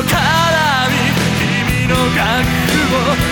線と絡み君の覚悟。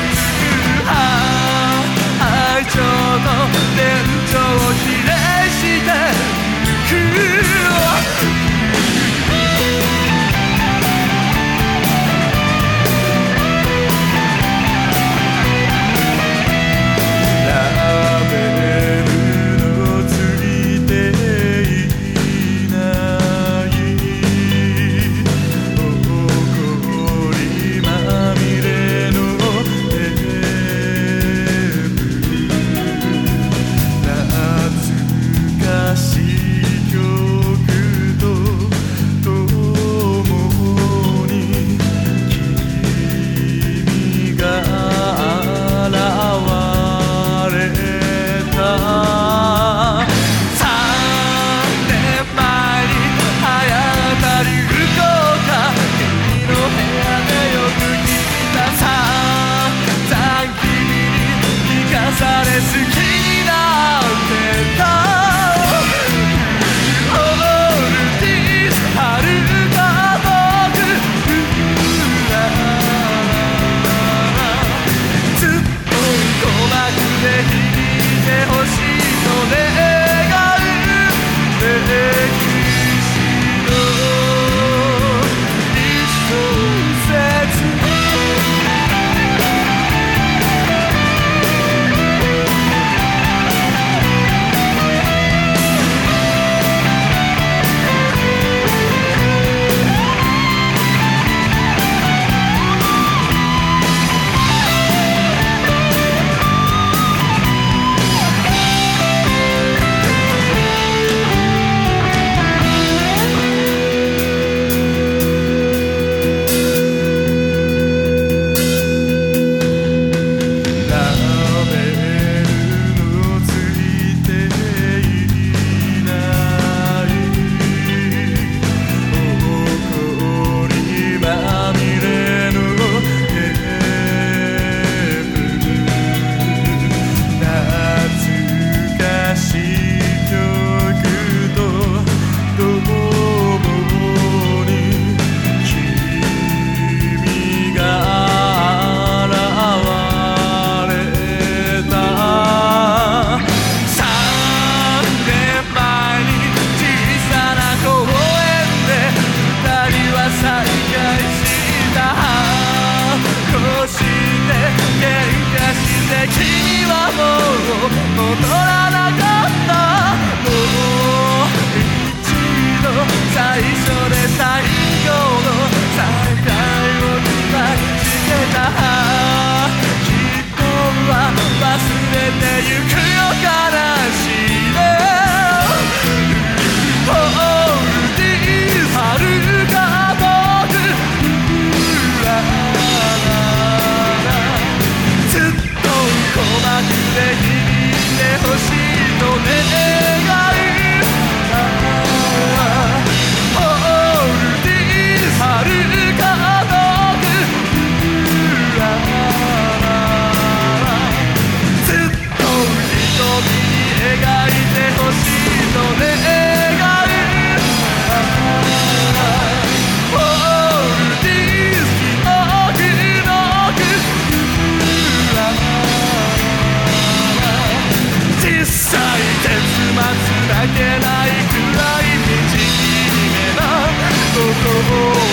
Oh.